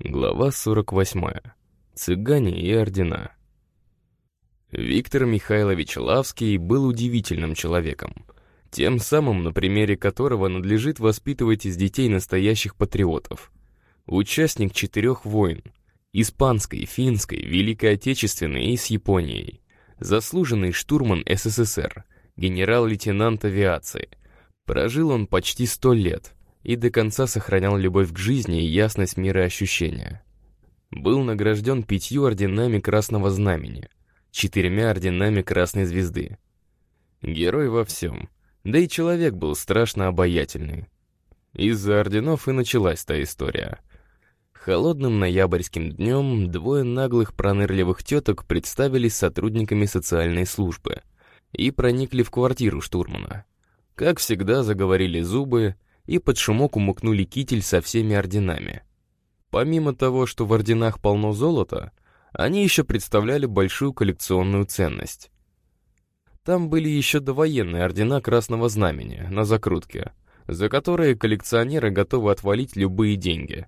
Глава 48. Цыгане и ордена. Виктор Михайлович Лавский был удивительным человеком, тем самым, на примере которого надлежит воспитывать из детей настоящих патриотов. Участник четырех войн — испанской, финской, Великой Отечественной и с Японией. Заслуженный штурман СССР, генерал-лейтенант авиации. Прожил он почти сто лет — и до конца сохранял любовь к жизни и ясность мироощущения. Был награжден пятью орденами Красного Знамени, четырьмя орденами Красной Звезды. Герой во всем, да и человек был страшно обаятельный. Из-за орденов и началась та история. Холодным ноябрьским днем двое наглых пронырливых теток представились сотрудниками социальной службы и проникли в квартиру штурмана. Как всегда, заговорили зубы, и под шумок умукнули китель со всеми орденами. Помимо того, что в орденах полно золота, они еще представляли большую коллекционную ценность. Там были еще довоенные ордена Красного Знамени на закрутке, за которые коллекционеры готовы отвалить любые деньги.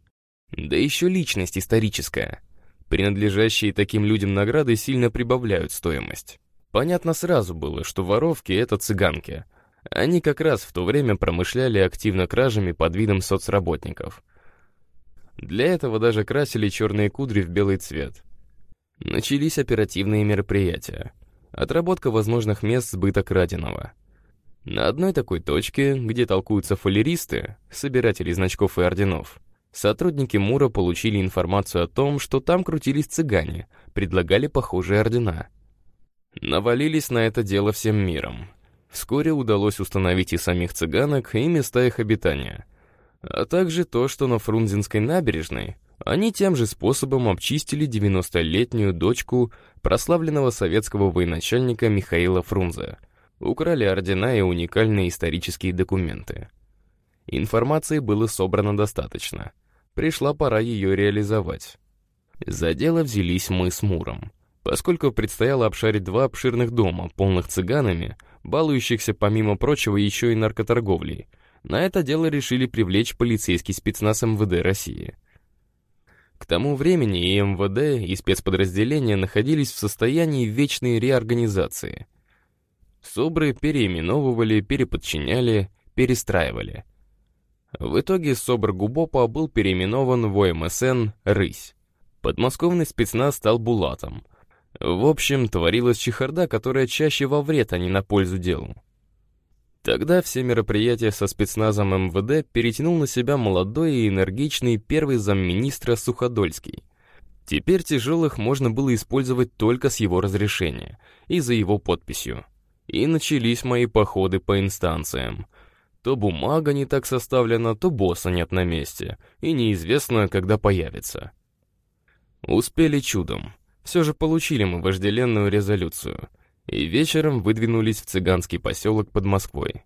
Да еще личность историческая. Принадлежащие таким людям награды сильно прибавляют стоимость. Понятно сразу было, что воровки — это цыганки — они как раз в то время промышляли активно кражами под видом соцработников. Для этого даже красили черные кудри в белый цвет. Начались оперативные мероприятия. Отработка возможных мест сбыта краденого. На одной такой точке, где толкуются фалеристы, собиратели значков и орденов, сотрудники МУРа получили информацию о том, что там крутились цыгане, предлагали похожие ордена. Навалились на это дело всем миром, Вскоре удалось установить и самих цыганок, и места их обитания. А также то, что на Фрунзенской набережной они тем же способом обчистили 90-летнюю дочку прославленного советского военачальника Михаила Фрунзе, украли ордена и уникальные исторические документы. Информации было собрано достаточно. Пришла пора ее реализовать. За дело взялись мы с Муром. Поскольку предстояло обшарить два обширных дома, полных цыганами, балующихся, помимо прочего, еще и наркоторговлей. На это дело решили привлечь полицейский спецназ МВД России. К тому времени и МВД, и спецподразделения находились в состоянии вечной реорганизации. СОБРы переименовывали, переподчиняли, перестраивали. В итоге СОБР ГУБОПа был переименован в ОМСН «Рысь». Подмосковный спецназ стал Булатом, в общем, творилась чехарда, которая чаще во вред, а не на пользу делу. Тогда все мероприятия со спецназом МВД перетянул на себя молодой и энергичный первый замминистра Суходольский. Теперь тяжелых можно было использовать только с его разрешения и за его подписью. И начались мои походы по инстанциям. То бумага не так составлена, то босса нет на месте, и неизвестно, когда появится. Успели чудом все же получили мы вожделенную резолюцию и вечером выдвинулись в цыганский поселок под Москвой.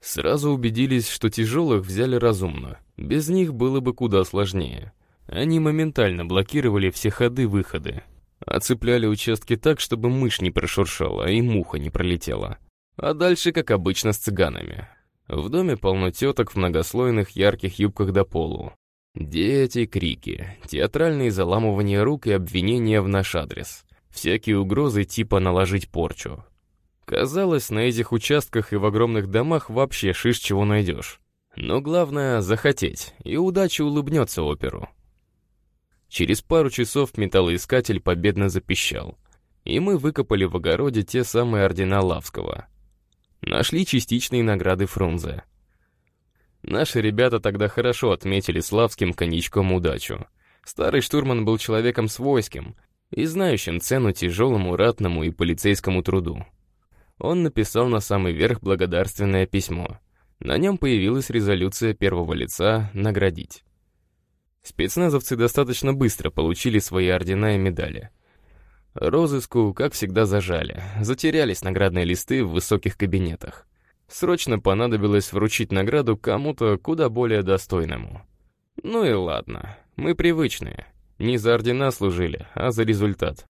Сразу убедились, что тяжелых взяли разумно, без них было бы куда сложнее. Они моментально блокировали все ходы-выходы, оцепляли участки так, чтобы мышь не прошуршала и муха не пролетела. А дальше, как обычно, с цыганами. В доме полно теток в многослойных ярких юбках до полу, Дети, крики, театральные заламывания рук и обвинения в наш адрес. Всякие угрозы типа наложить порчу. Казалось, на этих участках и в огромных домах вообще шиш чего найдешь. Но главное — захотеть, и удача улыбнется оперу. Через пару часов металлоискатель победно запищал, и мы выкопали в огороде те самые ордена Лавского. Нашли частичные награды Фрунзе — Наши ребята тогда хорошо отметили славским коньячком удачу. Старый штурман был человеком свойским и знающим цену тяжелому ратному и полицейскому труду. Он написал на самый верх благодарственное письмо. На нем появилась резолюция первого лица «Наградить». Спецназовцы достаточно быстро получили свои ордена и медали. Розыску, как всегда, зажали. Затерялись наградные листы в высоких кабинетах. Срочно понадобилось вручить награду кому-то куда более достойному. Ну и ладно, мы привычные. Не за ордена служили, а за результат.